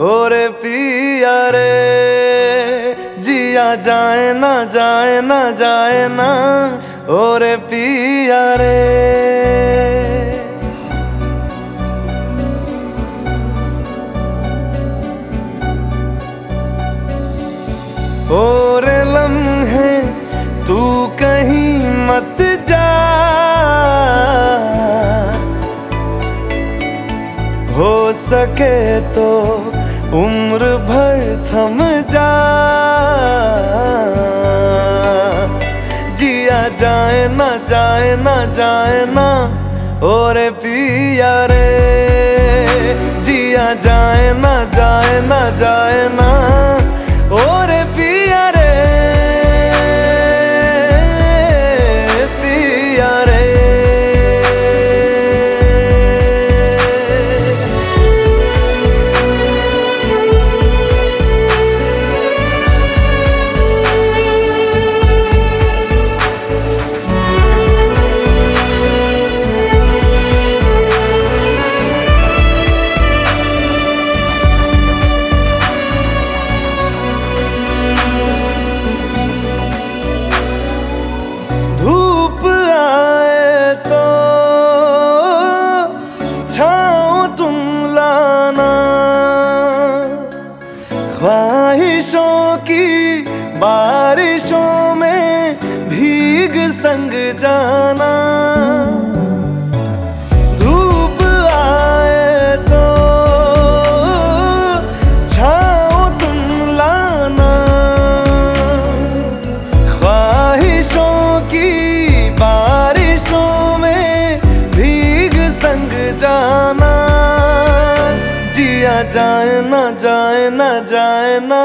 और पिया रे, जिया जाए ना जाए ना जाए ना और पिया रे। और लम्हे, तू कहीं मत जा। हो सके तो उम्र भर थम जा, जिया जाए ना जाए ना जाए ना, और पिया रे। जिया जाए ना जाए ना जाए ना बारिशों में भीग संग जाना। धूप आए तो छाओ तुम लाना। ख्वाहिशों की बारिशों में भीग संग जाना। जिया जाए ना जाए ना जाए ना।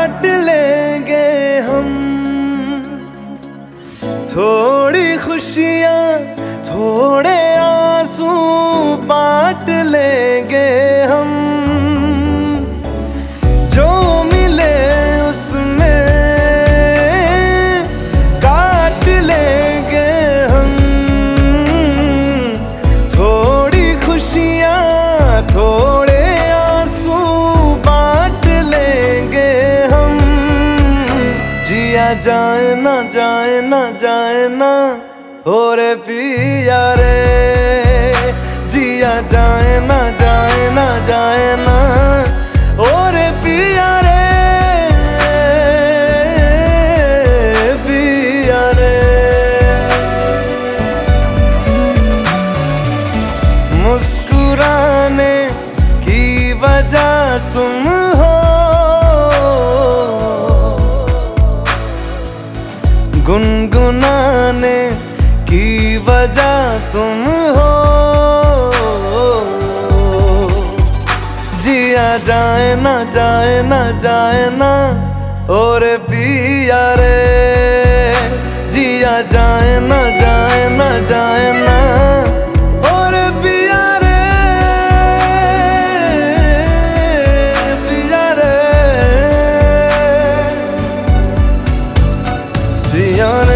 काट लेंगे हम। थोड़ी जाए ना जाए ना जाए ना, हो रे पिया रे। जिया जाए ना जाए ना जाए ना। सुनाने की वजह तुम हो। जिया जाए ना जाए ना जाए ना, और पिया रे। जिया जाए ना जाए ना जाए ना, और रे। रे।